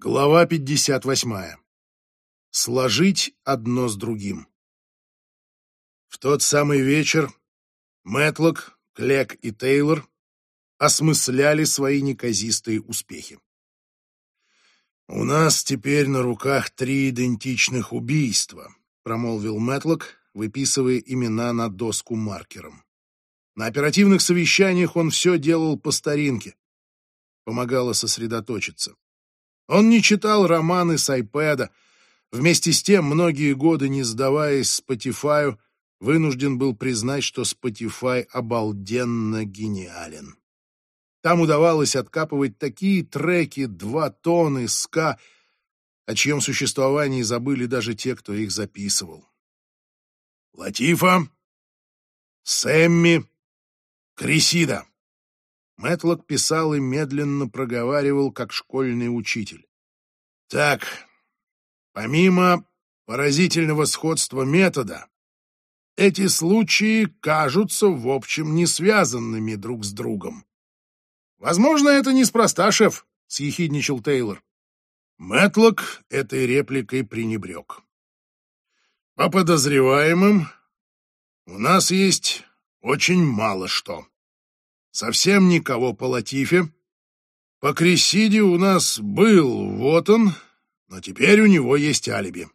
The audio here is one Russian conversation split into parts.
Глава 58. Сложить одно с другим. В тот самый вечер Мэтлок, Клек и Тейлор осмысляли свои неказистые успехи. «У нас теперь на руках три идентичных убийства», — промолвил Мэтлок, выписывая имена на доску маркером. На оперативных совещаниях он все делал по старинке. Помогало сосредоточиться. Он не читал романы с айпэда. Вместе с тем, многие годы не сдаваясь Spotify, вынужден был признать, что Spotify обалденно гениален. Там удавалось откапывать такие треки, два тонны, ска, о чьем существовании забыли даже те, кто их записывал. Латифа, Сэмми, Крисида. Мэтлок писал и медленно проговаривал, как школьный учитель. Так, помимо поразительного сходства метода, эти случаи кажутся, в общем, не связанными друг с другом. «Возможно, это неспроста, шеф», — съехидничал Тейлор. Мэтлок этой репликой пренебрег. «По подозреваемым у нас есть очень мало что. Совсем никого по Латифе. По Крисиде у нас был, вот он, но теперь у него есть алиби.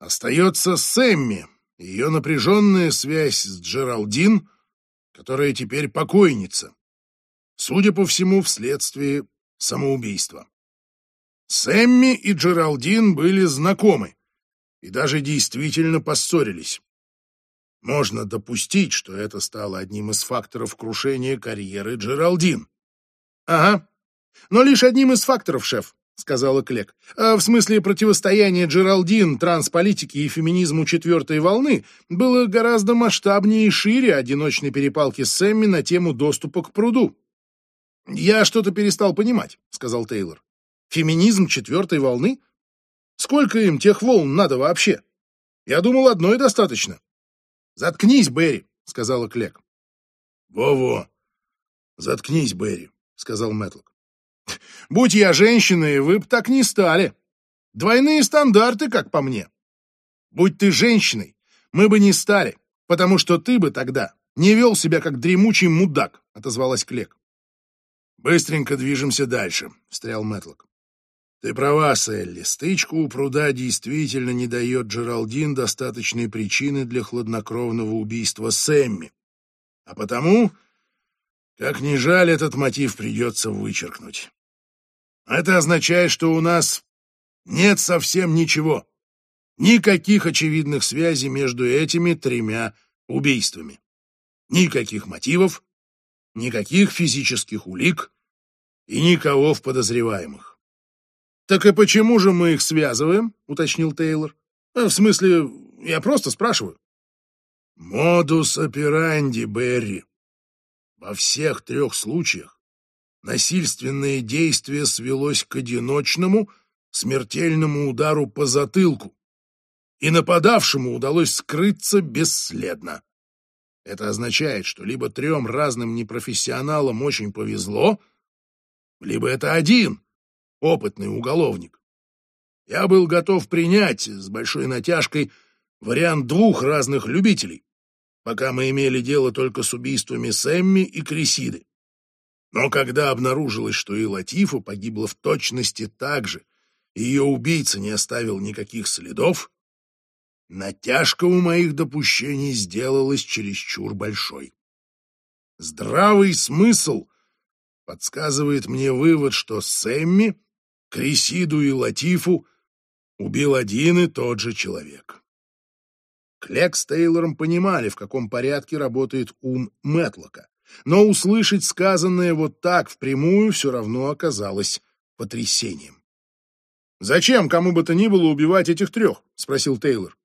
Остается Сэмми, ее напряженная связь с Джералдин, которая теперь покойница. Судя по всему, вследствие самоубийства. Сэмми и Джералдин были знакомы и даже действительно поссорились. Можно допустить, что это стало одним из факторов крушения карьеры Джералдин. Ага. Но лишь одним из факторов, шеф, сказала Клек. А в смысле противостояния Джералдин, трансполитики и феминизму четвертой волны было гораздо масштабнее и шире одиночной перепалки с Сэмми на тему доступа к пруду. Я что-то перестал понимать, сказал Тейлор. Феминизм четвертой волны? Сколько им тех волн надо вообще? Я думал, одной достаточно. «Заткнись, Берри», — сказала Клек. «Во-во, заткнись, Берри», — сказал Мэтлок. «Будь я женщиной, вы бы так не стали. Двойные стандарты, как по мне. Будь ты женщиной, мы бы не стали, потому что ты бы тогда не вел себя как дремучий мудак», — отозвалась Клек. «Быстренько движемся дальше», — встрял Мэтлок. Ты права, Селли. Стычку у пруда действительно не дает Джералдин достаточной причины для хладнокровного убийства Сэмми. А потому, как ни жаль, этот мотив придется вычеркнуть. Это означает, что у нас нет совсем ничего. Никаких очевидных связей между этими тремя убийствами. Никаких мотивов, никаких физических улик и никого в подозреваемых. «Так и почему же мы их связываем?» — уточнил Тейлор. «Э, «В смысле, я просто спрашиваю». «Модус операнди, Берри. Во всех трех случаях насильственное действие свелось к одиночному, смертельному удару по затылку, и нападавшему удалось скрыться бесследно. Это означает, что либо трем разным непрофессионалам очень повезло, либо это один — опытный уголовник. Я был готов принять с большой натяжкой вариант двух разных любителей, пока мы имели дело только с убийствами Сэмми и Крисиды. Но когда обнаружилось, что и Латифа погибла в точности так же, и ее убийца не оставил никаких следов, натяжка у моих допущений сделалась чересчур большой. Здравый смысл подсказывает мне вывод, что Сэмми Крисиду и Латифу убил один и тот же человек. Клек с Тейлором понимали, в каком порядке работает ум Мэтлока, но услышать сказанное вот так впрямую все равно оказалось потрясением. «Зачем кому бы то ни было убивать этих трех?» — спросил Тейлор.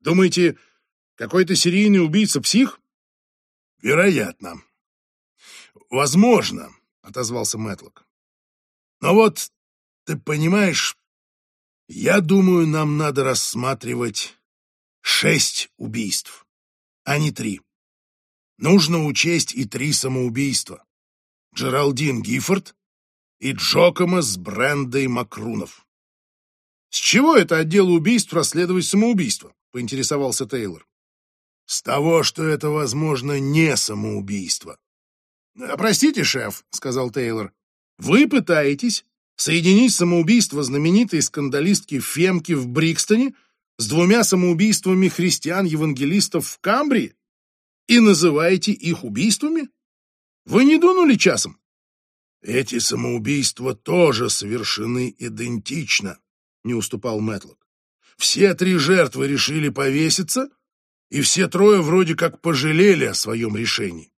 «Думаете, какой-то серийный убийца-псих?» «Вероятно. Возможно», — отозвался Мэтлок. «Но вот ты понимаешь, я думаю, нам надо рассматривать шесть убийств, а не три. Нужно учесть и три самоубийства. Джералдин Гиффорд и Джокома с Брендой Макрунов. «С чего это отдел убийств расследовать самоубийство?» — поинтересовался Тейлор. «С того, что это, возможно, не самоубийство». «А, «Простите, шеф», — сказал Тейлор, — «вы пытаетесь соединить самоубийство знаменитой скандалистки Фемки в Брикстоне с двумя самоубийствами христиан-евангелистов в Камбрии и называете их убийствами? Вы не дунули часом? Эти самоубийства тоже совершены идентично, не уступал Мэтлок. Все три жертвы решили повеситься, и все трое вроде как пожалели о своем решении.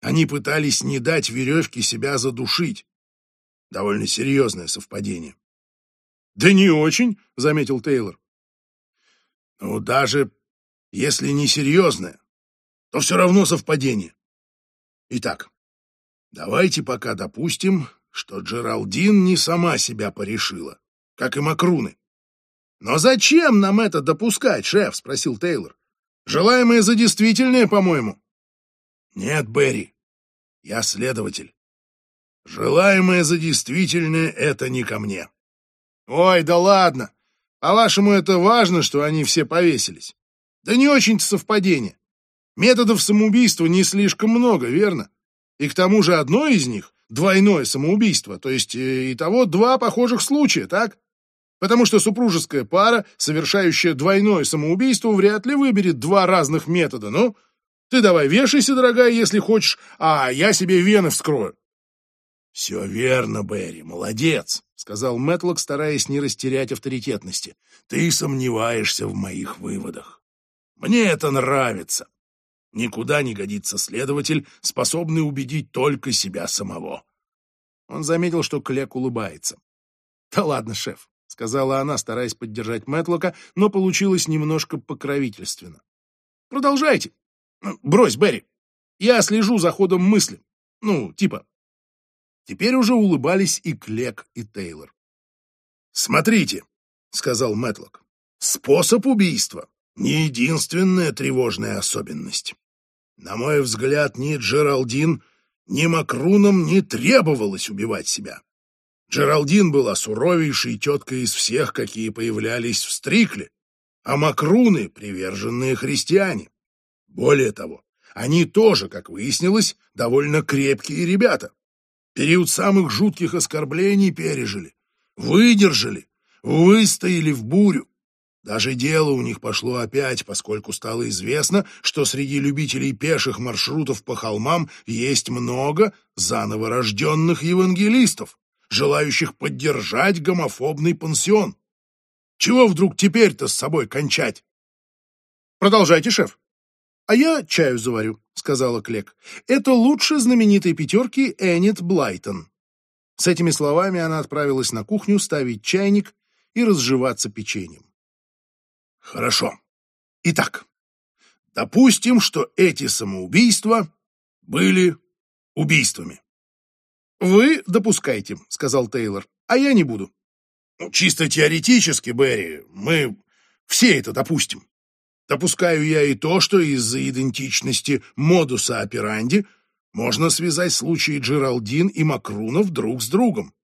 Они пытались не дать веревке себя задушить. Довольно серьезное совпадение. «Да не очень», — заметил Тейлор. «Ну, даже если не серьезное, то все равно совпадение. Итак, давайте пока допустим, что Джералдин не сама себя порешила, как и Макруны. «Но зачем нам это допускать, шеф?» — спросил Тейлор. «Желаемое за действительное, по-моему». «Нет, Берри, я следователь. Желаемое за действительное — это не ко мне». «Ой, да ладно! По-вашему, это важно, что они все повесились? Да не очень-то совпадение. Методов самоубийства не слишком много, верно? И к тому же одно из них — двойное самоубийство, то есть э, и того два похожих случая, так? Потому что супружеская пара, совершающая двойное самоубийство, вряд ли выберет два разных метода. Ну, ты давай вешайся, дорогая, если хочешь, а я себе вены вскрою. — Все верно, Берри, молодец, — сказал Мэтлок, стараясь не растерять авторитетности. — Ты сомневаешься в моих выводах. Мне это нравится. Никуда не годится следователь, способный убедить только себя самого. Он заметил, что Клек улыбается. «Да ладно, шеф», — сказала она, стараясь поддержать Мэтлока, но получилось немножко покровительственно. «Продолжайте. Брось, Берри. Я слежу за ходом мысли. Ну, типа». Теперь уже улыбались и Клек, и Тейлор. «Смотрите», — сказал Мэтлок, — «способ убийства не единственная тревожная особенность. На мой взгляд, ни Джералдин, ни Макрунам не требовалось убивать себя. Джералдин была суровейшей теткой из всех, какие появлялись в Стрикле, а Макруны — приверженные христиане. Более того, они тоже, как выяснилось, довольно крепкие ребята. Период самых жутких оскорблений пережили, выдержали, выстояли в бурю. Даже дело у них пошло опять, поскольку стало известно, что среди любителей пеших маршрутов по холмам есть много заново рожденных евангелистов, желающих поддержать гомофобный пансион. Чего вдруг теперь-то с собой кончать? Продолжайте, шеф. А я чаю заварю, сказала Клек. Это лучше знаменитой пятерки Эннет Блайтон. С этими словами она отправилась на кухню ставить чайник и разживаться печеньем. Хорошо. Итак, допустим, что эти самоубийства были убийствами. Вы допускаете, сказал Тейлор, а я не буду. Ну, чисто теоретически, Берри, мы все это допустим. Допускаю я и то, что из-за идентичности модуса операнди можно связать случаи Джералдин и Макрунов друг с другом.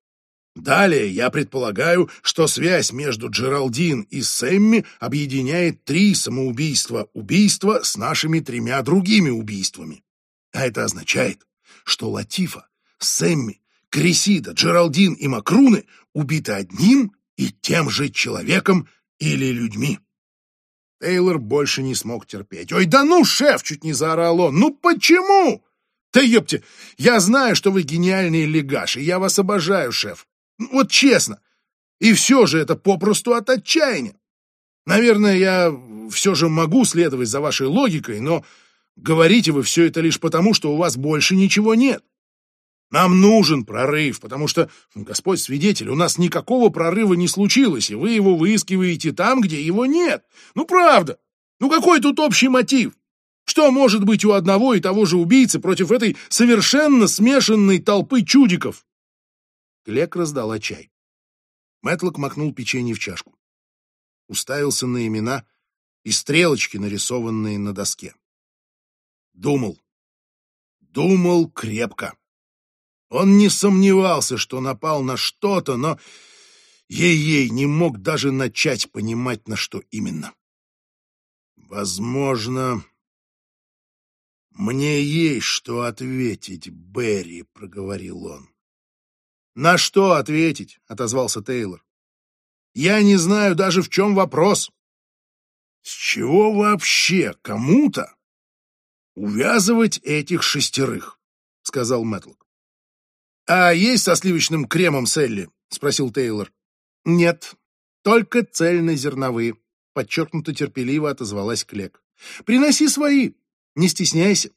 Далее я предполагаю, что связь между Джералдин и Сэмми объединяет три самоубийства убийства с нашими тремя другими убийствами. А это означает, что Латифа, Сэмми, Крисида, Джералдин и Макруны убиты одним и тем же человеком или людьми. Тейлор больше не смог терпеть. «Ой, да ну, шеф!» — чуть не заорал он. «Ну почему?» «Да ёпте, я знаю, что вы гениальный легаш, и я вас обожаю, шеф. Вот честно. И все же это попросту от отчаяния. Наверное, я все же могу следовать за вашей логикой, но говорите вы все это лишь потому, что у вас больше ничего нет. Нам нужен прорыв, потому что, Господь свидетель, у нас никакого прорыва не случилось, и вы его выискиваете там, где его нет. Ну, правда. Ну, какой тут общий мотив? Что может быть у одного и того же убийцы против этой совершенно смешанной толпы чудиков? Клек раздала чай. Мэтлок макнул печенье в чашку. Уставился на имена и стрелочки, нарисованные на доске. Думал. Думал крепко. Он не сомневался, что напал на что-то, но ей-ей не мог даже начать понимать, на что именно. Возможно, мне есть что ответить, Берри, проговорил он. На что ответить? отозвался Тейлор. Я не знаю даже в чем вопрос. С чего вообще кому-то увязывать этих шестерых? сказал Мэтлок. А есть со сливочным кремом Селли? спросил Тейлор. Нет, только цельнозерновые, подчеркнуто терпеливо отозвалась Клек. Приноси свои, не стесняйся.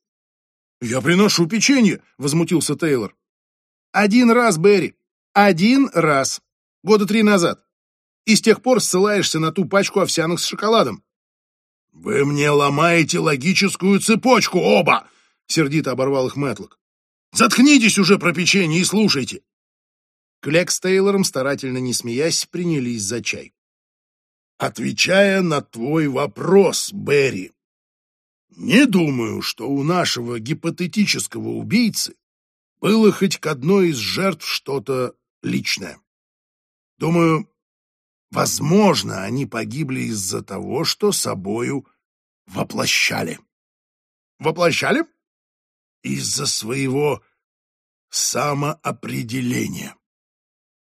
Я приношу печенье, возмутился Тейлор. Один раз, Берри, один раз. Года три назад. И с тех пор ссылаешься на ту пачку овсяных с шоколадом. «Вы мне ломаете логическую цепочку оба!» — сердито оборвал их Мэтлок. «Заткнитесь уже про печенье и слушайте!» Клек с Тейлором, старательно не смеясь, принялись за чай. «Отвечая на твой вопрос, Берри, не думаю, что у нашего гипотетического убийцы было хоть к одной из жертв что-то личное. Думаю, возможно, они погибли из-за того, что собою воплощали. Воплощали? Из-за своего самоопределения.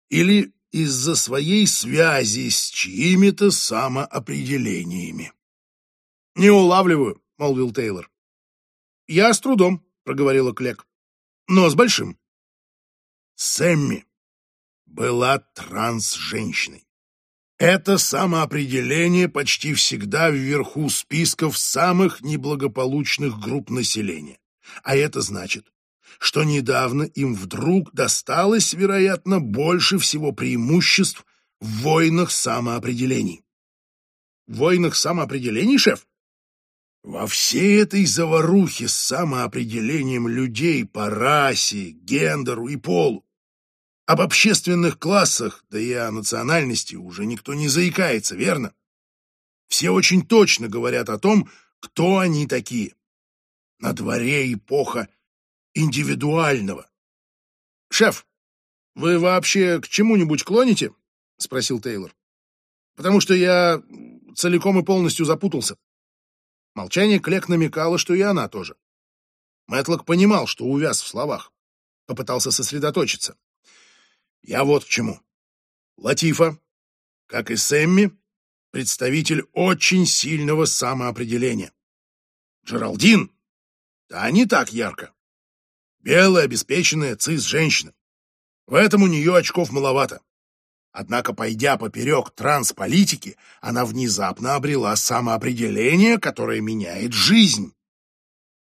Или из-за своей связи с чьими-то самоопределениями. «Не улавливаю», — молвил Тейлор. «Я с трудом», — проговорила Клек, — «но с большим». Сэмми была транс-женщиной. Это самоопределение почти всегда вверху списков самых неблагополучных групп населения. А это значит, что недавно им вдруг досталось, вероятно, больше всего преимуществ в войнах самоопределений. В войнах самоопределений, шеф? Во всей этой заварухе с самоопределением людей по расе, гендеру и полу об общественных классах, да и о национальности уже никто не заикается, верно? Все очень точно говорят о том, кто они такие. На дворе эпоха индивидуального. «Шеф, вы вообще к чему-нибудь клоните?» — спросил Тейлор. «Потому что я целиком и полностью запутался». Молчание Клек намекало, что и она тоже. Мэтлок понимал, что увяз в словах. Попытался сосредоточиться. «Я вот к чему. Латифа, как и Сэмми, представитель очень сильного самоопределения. Джералдин, да не так ярко. Белая, обеспеченная цис-женщина. В этом у нее очков маловато. Однако, пойдя поперек трансполитики, она внезапно обрела самоопределение, которое меняет жизнь.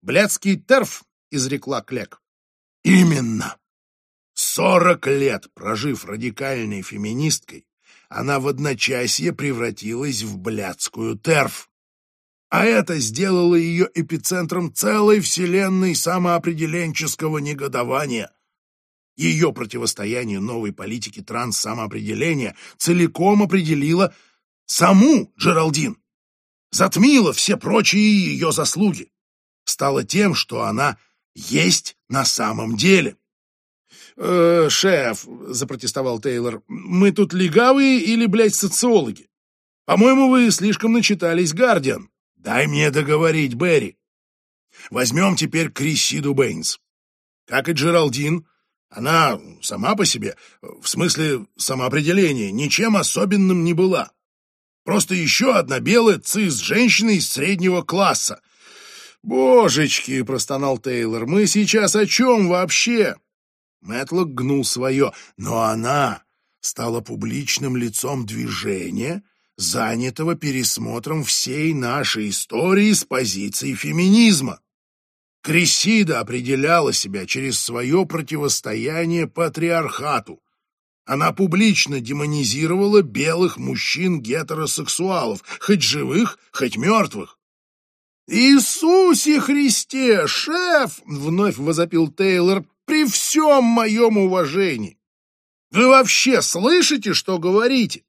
«Блядский терф», — изрекла Клек. «Именно. Сорок лет, прожив радикальной феминисткой, она в одночасье превратилась в блядскую терф а это сделало ее эпицентром целой вселенной самоопределенческого негодования. Ее противостояние новой политике транс-самоопределения целиком определило саму Джералдин, затмило все прочие ее заслуги, стало тем, что она есть на самом деле. «Э, «Шеф», — запротестовал Тейлор, — «мы тут легавые или, блядь, социологи? По-моему, вы слишком начитались «Гардиан». Дай мне договорить, Берри. Возьмем теперь Крисиду Бэйнс. Как и Джералдин, она сама по себе, в смысле самоопределения, ничем особенным не была. Просто еще одна белая цис-женщина из среднего класса. «Божечки!» — простонал Тейлор. «Мы сейчас о чем вообще?» Мэтлок гнул свое. «Но она стала публичным лицом движения, занятого пересмотром всей нашей истории с позиции феминизма. Крисида определяла себя через свое противостояние патриархату. Она публично демонизировала белых мужчин-гетеросексуалов, хоть живых, хоть мертвых. «Иисусе Христе, шеф!» — вновь возопил Тейлор при всем моем уважении. «Вы вообще слышите, что говорите?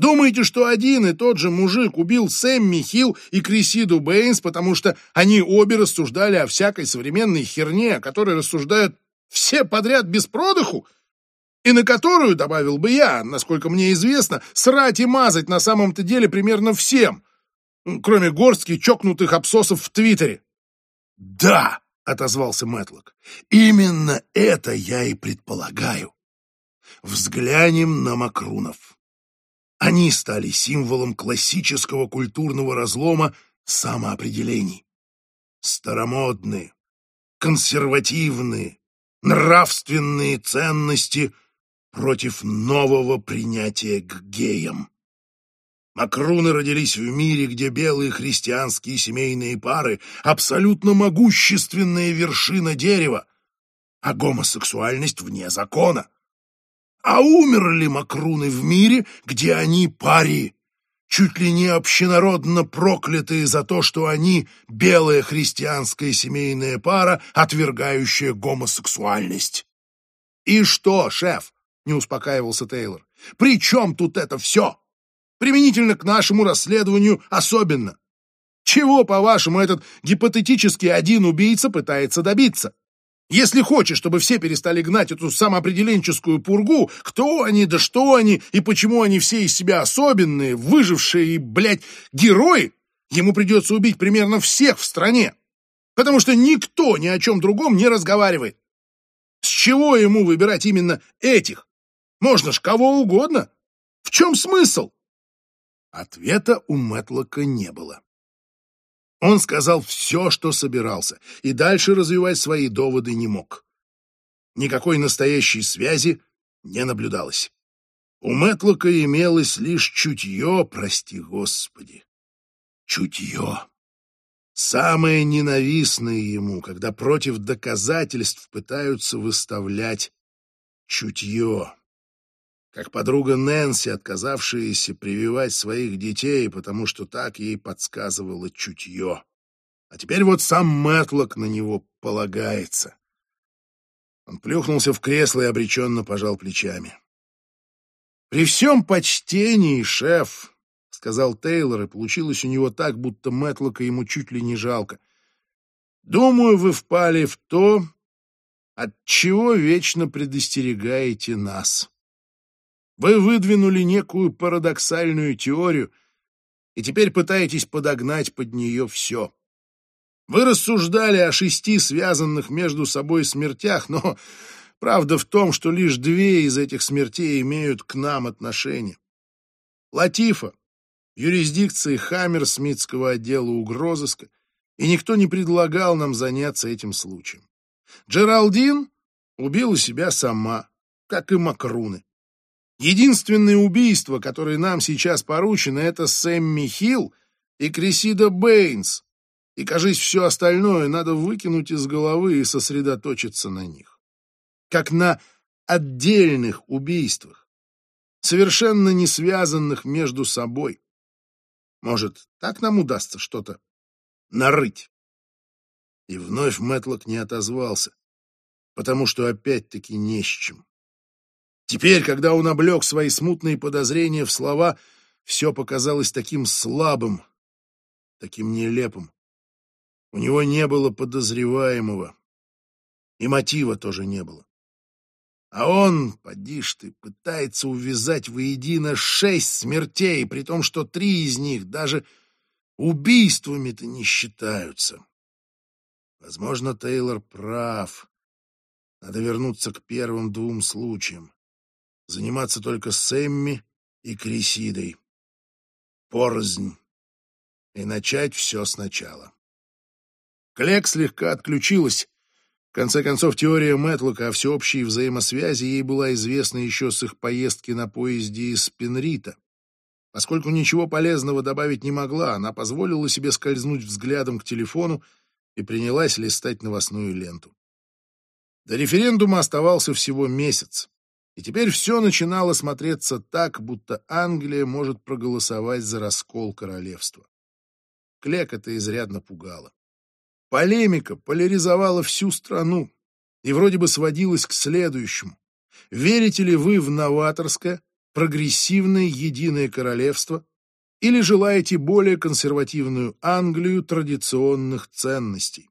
Думаете, что один и тот же мужик убил Сэмми Хилл и Крисиду Бэйнс, потому что они обе рассуждали о всякой современной херне, о которой рассуждают Все подряд без продыху? И на которую, добавил бы я, насколько мне известно, срать и мазать на самом-то деле примерно всем, кроме горстки чокнутых абсосов в Твиттере. «Да!» — отозвался Мэтлок. «Именно это я и предполагаю. Взглянем на Макрунов. Они стали символом классического культурного разлома самоопределений. Старомодные, консервативные, нравственные ценности против нового принятия к геям. Макруны родились в мире, где белые христианские семейные пары — абсолютно могущественная вершина дерева, а гомосексуальность вне закона. А умерли макруны в мире, где они пари, чуть ли не общенародно проклятые за то, что они белая христианская семейная пара, отвергающая гомосексуальность. «И что, шеф?» — не успокаивался Тейлор. «При чем тут это все?» применительно к нашему расследованию особенно. Чего, по-вашему, этот гипотетический один убийца пытается добиться? Если хочешь, чтобы все перестали гнать эту самоопределенческую пургу, кто они, да что они, и почему они все из себя особенные, выжившие и, блядь, герои, ему придется убить примерно всех в стране. Потому что никто ни о чем другом не разговаривает. С чего ему выбирать именно этих? Можно ж кого угодно. В чем смысл? Ответа у Мэтлока не было. Он сказал все, что собирался, и дальше развивать свои доводы не мог. Никакой настоящей связи не наблюдалось. У Мэтлока имелось лишь чутье, прости господи. Чутье. Самое ненавистное ему, когда против доказательств пытаются выставлять чутье как подруга Нэнси, отказавшаяся прививать своих детей, потому что так ей подсказывало чутье. А теперь вот сам Мэтлок на него полагается. Он плюхнулся в кресло и обреченно пожал плечами. «При всем почтении, шеф», — сказал Тейлор, и получилось у него так, будто Мэтлока ему чуть ли не жалко. «Думаю, вы впали в то, от чего вечно предостерегаете нас». Вы выдвинули некую парадоксальную теорию и теперь пытаетесь подогнать под нее все. Вы рассуждали о шести связанных между собой смертях, но правда в том, что лишь две из этих смертей имеют к нам отношение. Латифа, юрисдикции Хаммерсмитского отдела угрозыска, и никто не предлагал нам заняться этим случаем. Джералдин убила себя сама, как и Макруны. Единственное убийство, которое нам сейчас поручено, это Сэмми Хилл и Крисида Бэйнс. И, кажись, все остальное надо выкинуть из головы и сосредоточиться на них. Как на отдельных убийствах, совершенно не связанных между собой. Может, так нам удастся что-то нарыть? И вновь Мэтлок не отозвался, потому что опять-таки не с чем. Теперь, когда он облег свои смутные подозрения в слова, все показалось таким слабым, таким нелепым. У него не было подозреваемого, и мотива тоже не было. А он, поди ж ты, пытается увязать воедино шесть смертей, при том, что три из них даже убийствами-то не считаются. Возможно, Тейлор прав. Надо вернуться к первым двум случаям заниматься только с Эмми и Крисидой. Порознь. И начать все сначала. Клек слегка отключилась. В конце концов, теория Мэтлока о всеобщей взаимосвязи ей была известна еще с их поездки на поезде из Пенрита. Поскольку ничего полезного добавить не могла, она позволила себе скользнуть взглядом к телефону и принялась листать новостную ленту. До референдума оставался всего месяц. И теперь все начинало смотреться так, будто Англия может проголосовать за раскол королевства. Клек это изрядно пугало. Полемика поляризовала всю страну и вроде бы сводилась к следующему. Верите ли вы в новаторское, прогрессивное единое королевство или желаете более консервативную Англию традиционных ценностей?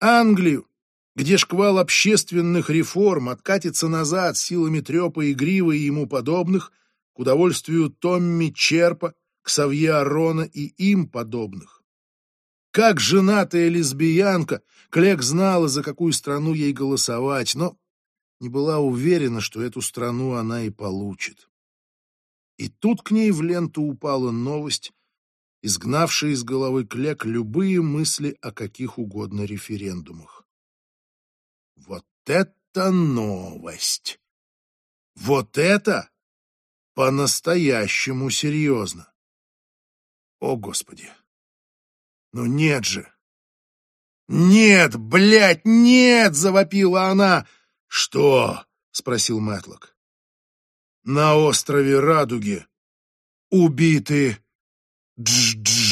Англию, где шквал общественных реформ откатится назад силами Трепа и Грива и ему подобных, к удовольствию Томми Черпа, Ксавье Арона и им подобных. Как женатая лесбиянка, Клек знала, за какую страну ей голосовать, но не была уверена, что эту страну она и получит. И тут к ней в ленту упала новость, изгнавшая из головы Клек любые мысли о каких угодно референдумах. Вот это новость! Вот это по-настоящему серьезно! О, Господи! Ну нет же! «Нет, блядь, нет!» — завопила она. «Что?» — спросил Мэтлок. «На острове Радуги убиты Дж-дж».